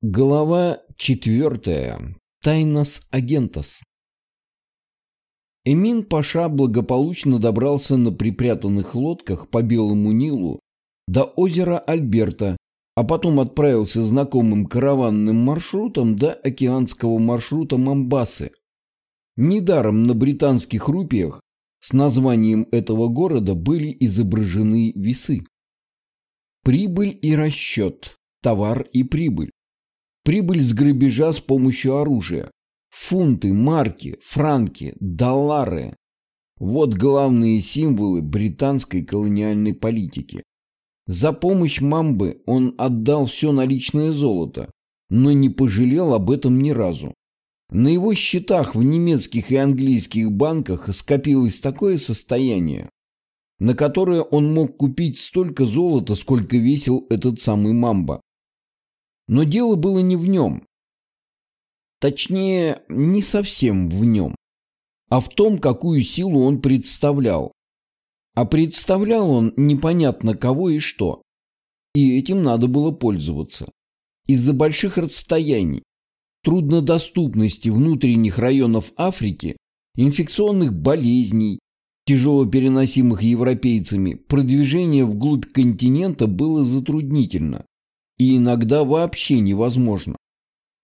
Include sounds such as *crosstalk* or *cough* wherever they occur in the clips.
Глава четвертая. Тайнос агентос. Эмин Паша благополучно добрался на припрятанных лодках по Белому Нилу до озера Альберта, а потом отправился знакомым караванным маршрутом до океанского маршрута Мамбасы. Недаром на британских рупиях с названием этого города были изображены весы. Прибыль и расчет, товар и прибыль. Прибыль с грабежа с помощью оружия. Фунты, марки, франки, доллары. Вот главные символы британской колониальной политики. За помощь Мамбы он отдал все наличное золото, но не пожалел об этом ни разу. На его счетах в немецких и английских банках скопилось такое состояние, на которое он мог купить столько золота, сколько весил этот самый Мамба. Но дело было не в нем. Точнее, не совсем в нем, а в том, какую силу он представлял. А представлял он непонятно кого и что. И этим надо было пользоваться. Из-за больших расстояний, труднодоступности внутренних районов Африки, инфекционных болезней, тяжело переносимых европейцами, продвижение вглубь континента было затруднительно и иногда вообще невозможно.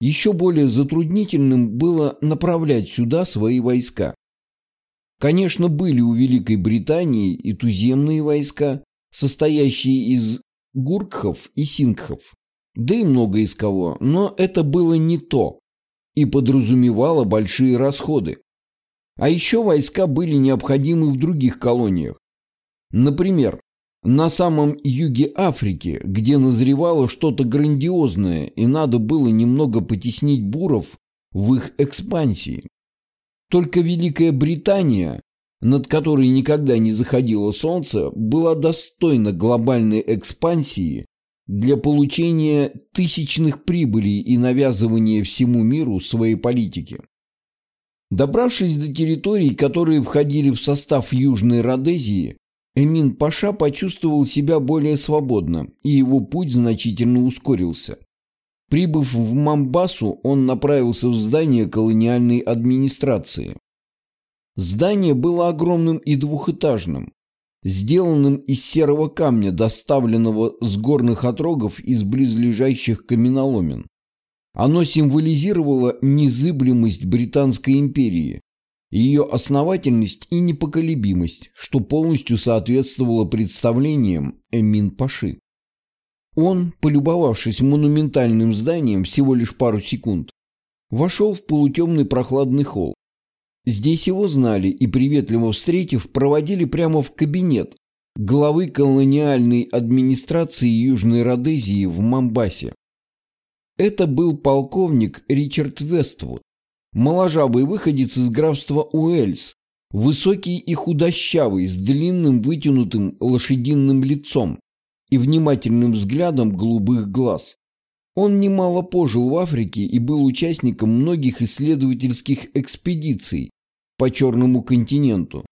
Еще более затруднительным было направлять сюда свои войска. Конечно, были у Великой Британии и туземные войска, состоящие из гуркхов и сингхов, да и много из кого, но это было не то и подразумевало большие расходы. А еще войска были необходимы в других колониях. Например, на самом юге Африки, где назревало что-то грандиозное, и надо было немного потеснить буров в их экспансии. Только Великая Британия, над которой никогда не заходило солнце, была достойна глобальной экспансии для получения тысячных прибылей и навязывания всему миру своей политики. Добравшись до территорий, которые входили в состав Южной Родезии, Эмин Паша почувствовал себя более свободно, и его путь значительно ускорился. Прибыв в Мамбасу, он направился в здание колониальной администрации. Здание было огромным и двухэтажным, сделанным из серого камня, доставленного с горных отрогов из близлежащих каменоломен. Оно символизировало незыблемость Британской империи, ее основательность и непоколебимость, что полностью соответствовало представлениям Эмин Паши. Он, полюбовавшись монументальным зданием всего лишь пару секунд, вошел в полутемный прохладный холл. Здесь его знали и, приветливо встретив, проводили прямо в кабинет главы колониальной администрации Южной Родезии в Мамбасе. Это был полковник Ричард Вествуд, Моложавый выходец из графства Уэльс, высокий и худощавый, с длинным вытянутым лошадиным лицом и внимательным взглядом голубых глаз. Он немало пожил в Африке и был участником многих исследовательских экспедиций по Черному континенту.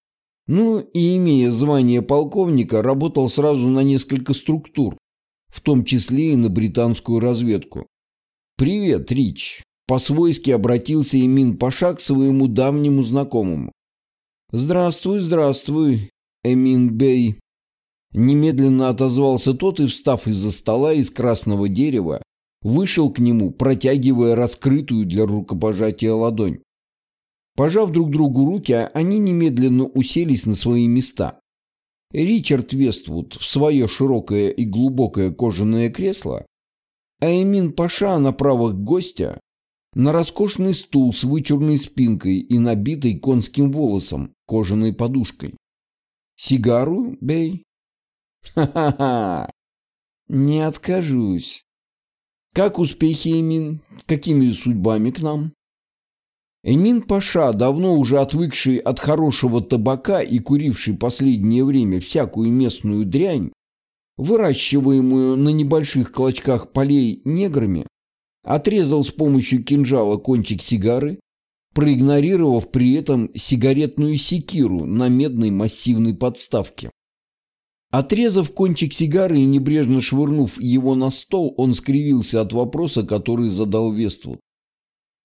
Ну и, имея звание полковника, работал сразу на несколько структур, в том числе и на британскую разведку. «Привет, Рич. По-свойски обратился Эмин Паша к своему давнему знакомому. «Здравствуй, здравствуй, Эмин Бей». Немедленно отозвался тот и, встав из-за стола из красного дерева, вышел к нему, протягивая раскрытую для рукопожатия ладонь. Пожав друг другу руки, они немедленно уселись на свои места. Ричард Вествуд в свое широкое и глубокое кожаное кресло, а Эмин Паша, направо к гостя, на роскошный стул с вычурной спинкой и набитой конским волосом, кожаной подушкой. «Сигару, бей?» «Ха-ха-ха! Не откажусь. Как успехи, Эмин? Какими судьбами к нам?» Эмин Паша, давно уже отвыкший от хорошего табака и куривший последнее время всякую местную дрянь, выращиваемую на небольших клочках полей неграми, Отрезал с помощью кинжала кончик сигары, проигнорировав при этом сигаретную секиру на медной массивной подставке. Отрезав кончик сигары и небрежно швырнув его на стол, он скривился от вопроса, который задал Вествуд.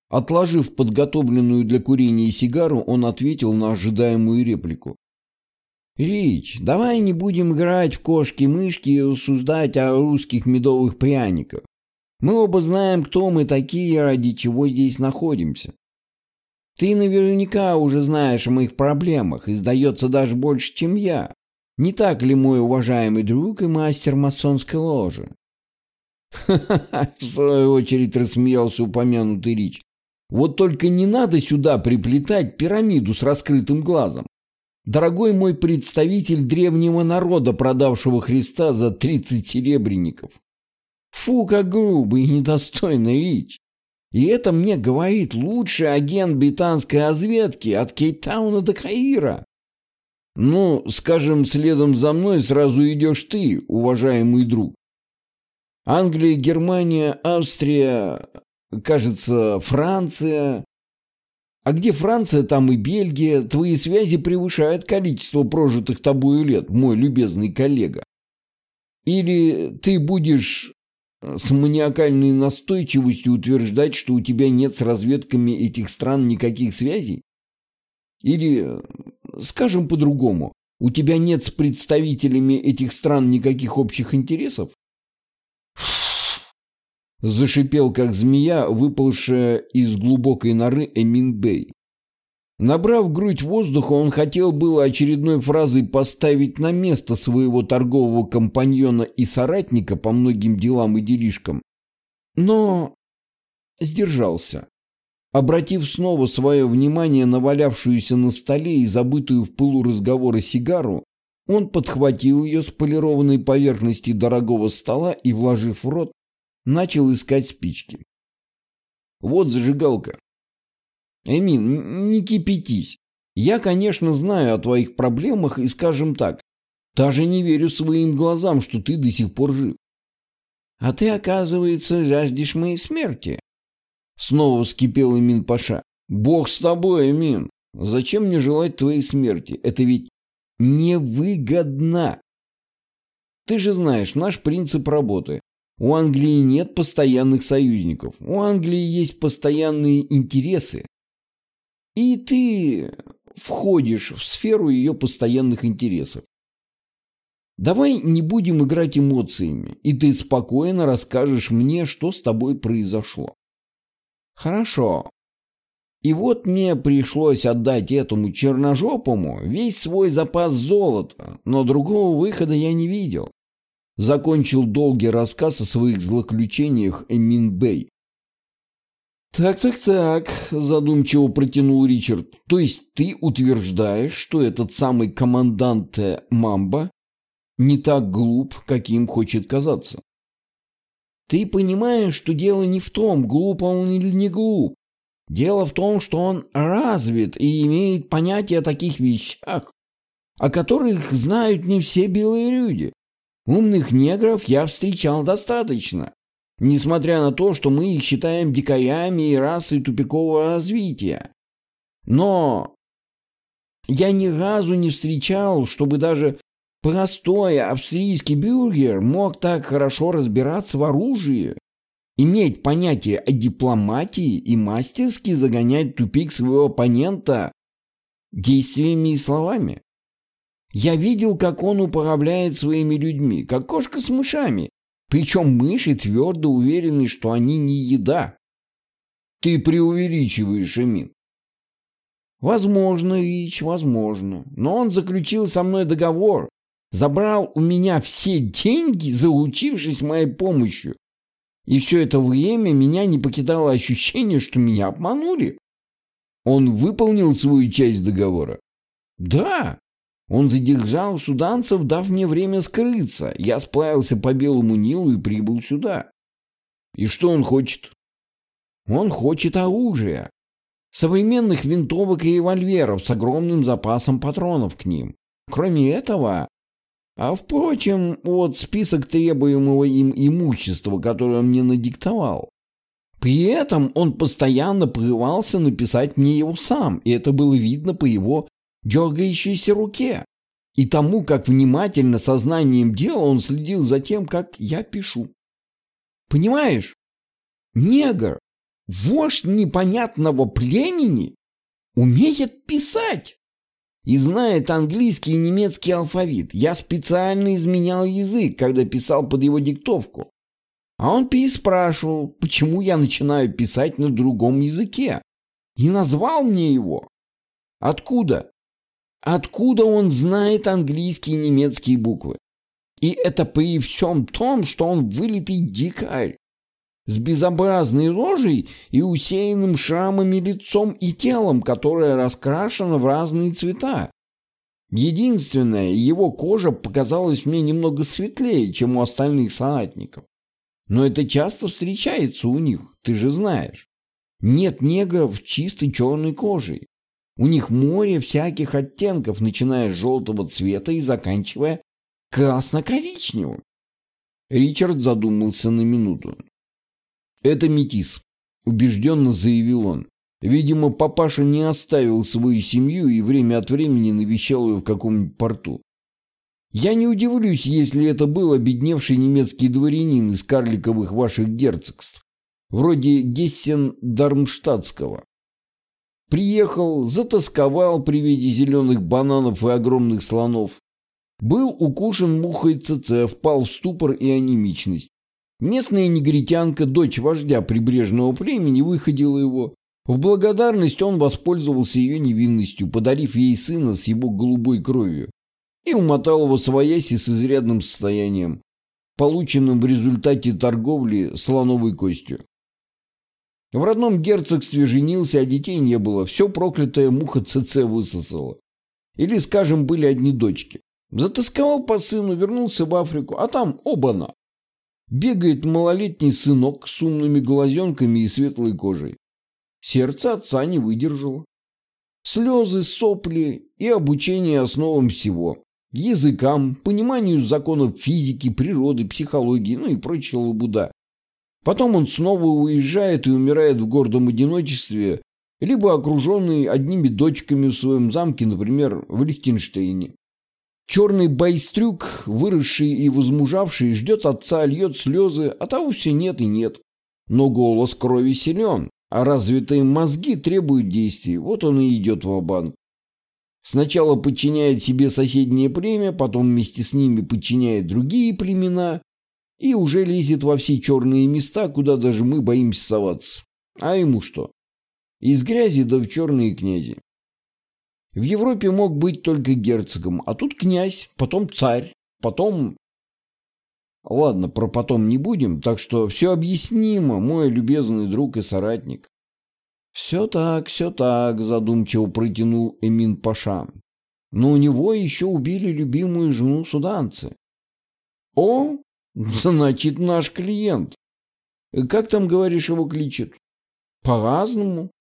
Отложив подготовленную для курения сигару, он ответил на ожидаемую реплику. «Рич, давай не будем играть в кошки-мышки и рассуждать о русских медовых пряниках. Мы оба знаем, кто мы такие и ради чего здесь находимся. Ты наверняка уже знаешь о моих проблемах и, сдается, даже больше, чем я. Не так ли, мой уважаемый друг и мастер масонской ложи?» «Ха-ха-ха!» — в свою очередь рассмеялся упомянутый Рич. Вот только не надо сюда приплетать пирамиду с раскрытым глазом. Дорогой мой представитель древнего народа, продавшего Христа за 30 серебряников. Фу, как грубо и недостойно речь. И это мне говорит лучший агент британской разведки от Кейптауна до Каира. Ну, скажем, следом за мной сразу идешь ты, уважаемый друг. Англия, Германия, Австрия, Кажется, Франция. А где Франция, там и Бельгия. Твои связи превышают количество прожитых тобою лет, мой любезный коллега. Или ты будешь с маниакальной настойчивостью утверждать, что у тебя нет с разведками этих стран никаких связей? Или, скажем по-другому, у тебя нет с представителями этих стран никаких общих интересов? Зашипел, как змея, выпалшая из глубокой норы Эмин Бэй. Набрав грудь воздуха, он хотел было очередной фразой поставить на место своего торгового компаньона и соратника по многим делам и делишкам, но сдержался. Обратив снова свое внимание на валявшуюся на столе и забытую в пылу разговора сигару, он подхватил ее с полированной поверхности дорогого стола и, вложив в рот, начал искать спички. Вот зажигалка. Эмин, не кипятись. Я, конечно, знаю о твоих проблемах и, скажем так, даже не верю своим глазам, что ты до сих пор жив. А ты, оказывается, жаждешь моей смерти. Снова вскипел Эмин Паша. Бог с тобой, Эмин. Зачем мне желать твоей смерти? Это ведь невыгодно. Ты же знаешь наш принцип работы. У Англии нет постоянных союзников. У Англии есть постоянные интересы. И ты входишь в сферу ее постоянных интересов. Давай не будем играть эмоциями, и ты спокойно расскажешь мне, что с тобой произошло. Хорошо. И вот мне пришлось отдать этому черножопому весь свой запас золота, но другого выхода я не видел. Закончил долгий рассказ о своих злоключениях Эмин Бэй. «Так-так-так», — задумчиво протянул Ричард. «То есть ты утверждаешь, что этот самый командант Мамба не так глуп, каким хочет казаться?» «Ты понимаешь, что дело не в том, глуп он или не глуп. Дело в том, что он развит и имеет понятие о таких вещах, о которых знают не все белые люди. Умных негров я встречал достаточно, несмотря на то, что мы их считаем дикарями и расой тупикового развития. Но я ни разу не встречал, чтобы даже простой австрийский бюргер мог так хорошо разбираться в оружии, иметь понятие о дипломатии и мастерски загонять тупик своего оппонента действиями и словами. Я видел, как он управляет своими людьми, как кошка с мышами. Причем мыши твердо уверены, что они не еда. Ты преувеличиваешь, Эмин. Возможно, Рич, возможно. Но он заключил со мной договор. Забрал у меня все деньги, заучившись моей помощью. И все это время меня не покидало ощущение, что меня обманули. Он выполнил свою часть договора? Да. Он задержал суданцев, дав мне время скрыться. Я сплавился по Белому Нилу и прибыл сюда. И что он хочет? Он хочет оружия. Современных винтовок и револьверов с огромным запасом патронов к ним. Кроме этого... А впрочем, вот список требуемого им имущества, которое он мне надиктовал. При этом он постоянно порывался написать мне его сам, и это было видно по его дергающейся руке. и тому, как внимательно, сознанием дела он следил за тем, как я пишу. Понимаешь? Негр, вождь непонятного племени, умеет писать и знает английский и немецкий алфавит. Я специально изменял язык, когда писал под его диктовку. А он переспрашивал, почему я начинаю писать на другом языке. И назвал мне его. Откуда? Откуда он знает английские и немецкие буквы? И это при всем том, что он вылитый дикарь. С безобразной рожей и усеянным шрамами лицом и телом, которое раскрашено в разные цвета. Единственное, его кожа показалась мне немного светлее, чем у остальных соратников. Но это часто встречается у них, ты же знаешь. Нет негров чистой черной кожей. У них море всяких оттенков, начиная с желтого цвета и заканчивая красно-коричневым. Ричард задумался на минуту. «Это метис», — убежденно заявил он. Видимо, папаша не оставил свою семью и время от времени навещал ее в каком-нибудь порту. Я не удивлюсь, если это был обедневший немецкий дворянин из карликовых ваших герцогств, вроде Гессен-Дармштадтского. Приехал, затасковал при виде зеленых бананов и огромных слонов. Был укушен мухой ЦЦ, впал в ступор и анемичность. Местная негритянка, дочь вождя прибрежного племени, выходила его. В благодарность он воспользовался ее невинностью, подарив ей сына с его голубой кровью и умотал его свояси с изрядным состоянием, полученным в результате торговли слоновой костью. В родном герцогстве женился, а детей не было. Все проклятая муха ЦЦ высосала. Или, скажем, были одни дочки. Затасковал по сыну, вернулся в Африку, а там оба-на. Бегает малолетний сынок с умными глазенками и светлой кожей. Сердце отца не выдержало. Слезы, сопли и обучение основам всего языкам, пониманию законов физики, природы, психологии, ну и прочего лабуда. Потом он снова уезжает и умирает в гордом одиночестве, либо окруженный одними дочками в своем замке, например, в Лихтенштейне. Черный байстрюк, выросший и возмужавший, ждет отца, льет слезы, а того все нет и нет. Но голос крови силен, а развитые мозги требуют действий, вот он и идет в банк Сначала подчиняет себе соседнее племя, потом вместе с ними подчиняет другие племена и уже лезет во все черные места, куда даже мы боимся соваться. А ему что? Из грязи да в черные князи. В Европе мог быть только герцогом, а тут князь, потом царь, потом... Ладно, про потом не будем, так что все объяснимо, мой любезный друг и соратник. «Все так, все так», — задумчиво протянул Эмин Паша. «Но у него еще убили любимую жену суданцы». «О, *laughs* значит, наш клиент. Как там, говоришь, его кличет?» «По-разному.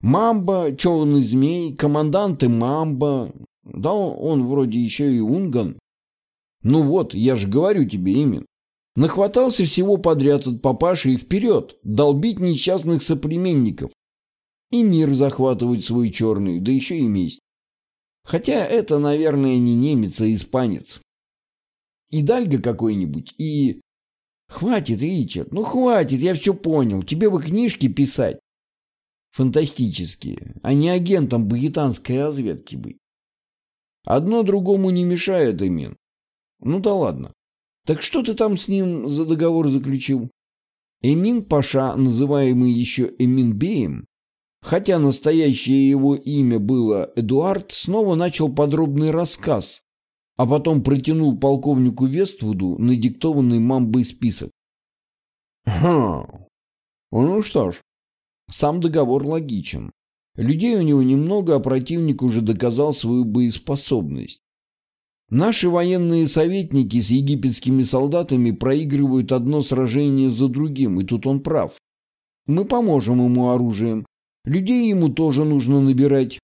Мамба, черный змей, команданты Мамба. Да он вроде еще и унган. Ну вот, я же говорю тебе, Имин. Нахватался всего подряд от папаши и вперед, долбить несчастных соплеменников. И мир захватывать свой черный, да еще и месть. Хотя это, наверное, не немец, а испанец. И Дальга какой-нибудь, и... Хватит, Ричард, ну хватит, я все понял. Тебе бы книжки писать. Фантастические, а не агентом багитанской разведки быть. Одно другому не мешает, Эмин. Ну да ладно. Так что ты там с ним за договор заключил? Эмин Паша, называемый еще Эмин Беем, хотя настоящее его имя было Эдуард, снова начал подробный рассказ, а потом протянул полковнику Вествуду надиктованный мамбой список. «Хм, ну что ж, сам договор логичен. Людей у него немного, а противник уже доказал свою боеспособность. Наши военные советники с египетскими солдатами проигрывают одно сражение за другим, и тут он прав. Мы поможем ему оружием, Людей ему тоже нужно набирать,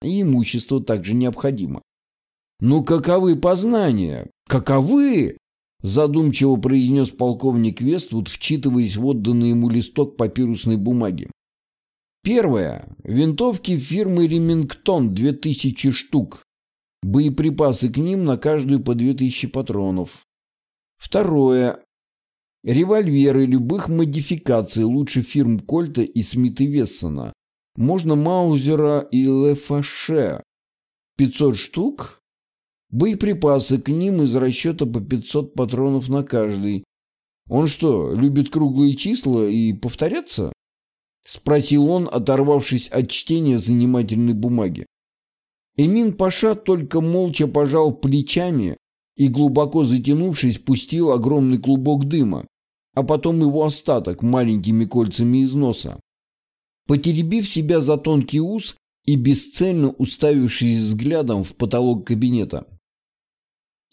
и имущество также необходимо. «Ну каковы познания? Каковы?» Задумчиво произнес полковник Вествуд, вчитываясь в отданный ему листок папирусной бумаги. Первое. Винтовки фирмы «Ремингтон» 2000 штук. Боеприпасы к ним на каждую по 2000 патронов. Второе. Револьверы любых модификаций лучше фирм Кольта и Смита Вессона. Можно Маузера и Лефаше. 500 штук. Боеприпасы к ним из расчета по 500 патронов на каждый. Он что, любит круглые числа и повторяться? Спросил он, оторвавшись от чтения занимательной бумаги. Эмин Паша только молча пожал плечами и, глубоко затянувшись, пустил огромный клубок дыма, а потом его остаток маленькими кольцами из носа. Потеребив себя за тонкий ус и бесцельно уставившись взглядом в потолок кабинета.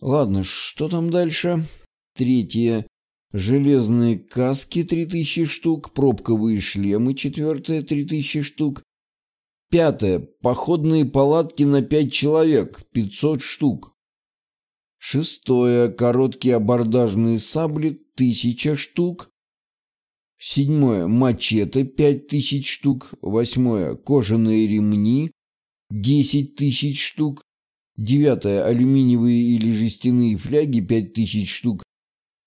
Ладно, что там дальше? Третье. Железные каски 3000 штук, пробковые шлемы четвертое 3000 штук. Пятое. Походные палатки на 5 человек 500 штук. Шестое. Короткие абордажные сабли 1000 штук. Седьмое. Мачете 5000 штук. Восьмое. Кожаные ремни 10 тысяч штук. Девятое. Алюминиевые или жестяные фляги 5000 штук.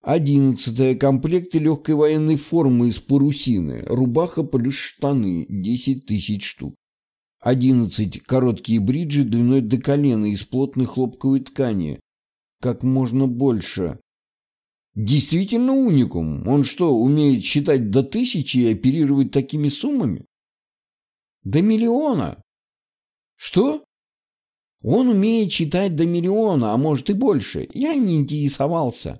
Одиннадцатое. Комплекты легкой военной формы из парусины. Рубаха плюс штаны. 10 тысяч штук. Одиннадцать. Короткие бриджи длиной до колена из плотной хлопковой ткани. Как можно больше. Действительно уникум. Он что, умеет считать до тысячи и оперировать такими суммами? До миллиона. Что? Он умеет читать до миллиона, а может и больше. Я не интересовался.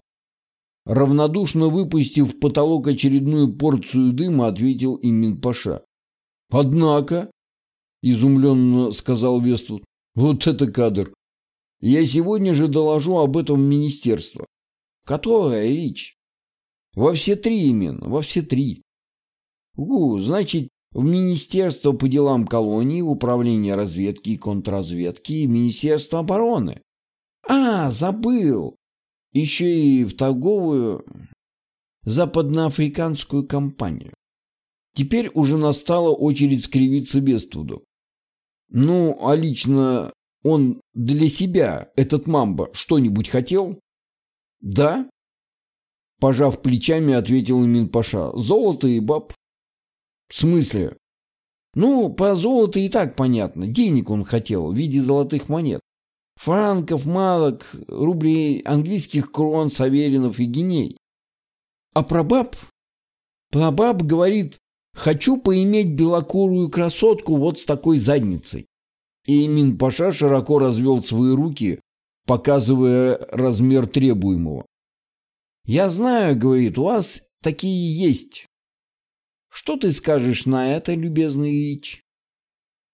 Равнодушно выпустив в потолок очередную порцию дыма, ответил Имин Паша. «Однако», — изумленно сказал Вествуд, — «вот это кадр! Я сегодня же доложу об этом в министерство». «Которая речь?» «Во все три именно, во все три». «Угу, значит, в Министерство по делам колонии, Управление разведки и контрразведки и Министерство обороны». «А, забыл! еще и в торговую западноафриканскую компанию. Теперь уже настала очередь скривиться Бествуду. Ну, а лично он для себя, этот мамба, что-нибудь хотел? Да? Пожав плечами, ответил Имин Паша. Золото и баб. В смысле? Ну, по золоту и так понятно. Денег он хотел в виде золотых монет франков, малок, рублей, английских крон, саверинов и геней. А прабаб? Прабаб говорит, хочу поиметь белокурую красотку вот с такой задницей. И Минпаша широко развел свои руки, показывая размер требуемого. «Я знаю, — говорит, — у вас такие есть. Что ты скажешь на это, любезный Ильич?»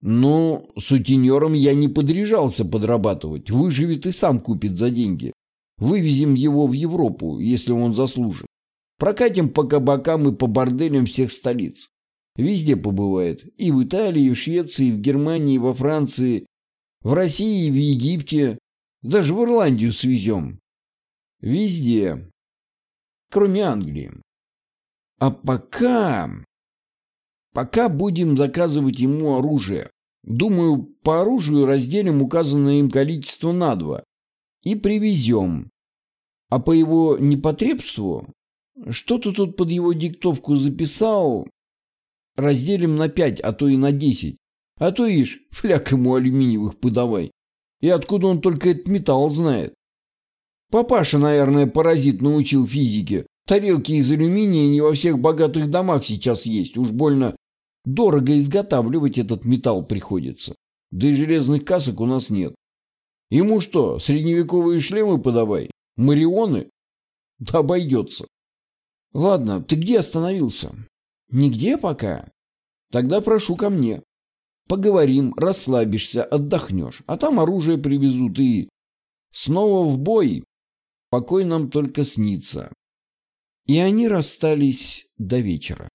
Ну, сутенером я не подряжался подрабатывать. Выживет и сам купит за деньги. Вывезем его в Европу, если он заслужит. Прокатим по кабакам и по борделям всех столиц. Везде побывает. И в Италии, и в Швеции, и в Германии, и во Франции, в России, и в Египте. Даже в Ирландию свезем. Везде. Кроме Англии. А пока... Пока будем заказывать ему оружие. Думаю, по оружию разделим указанное им количество на два и привезем. А по его непотребству, что-то тут под его диктовку записал, разделим на пять, а то и на десять. А то ишь, фляг ему алюминиевых подавай. И откуда он только этот металл знает? Папаша, наверное, паразит научил физике. Тарелки из алюминия не во всех богатых домах сейчас есть. Уж больно Дорого изготавливать этот металл приходится. Да и железных касок у нас нет. Ему что, средневековые шлемы подавай? Марионы? Да обойдется. Ладно, ты где остановился? Нигде пока. Тогда прошу ко мне. Поговорим, расслабишься, отдохнешь. А там оружие привезут и... Снова в бой. Покой нам только снится. И они расстались до вечера.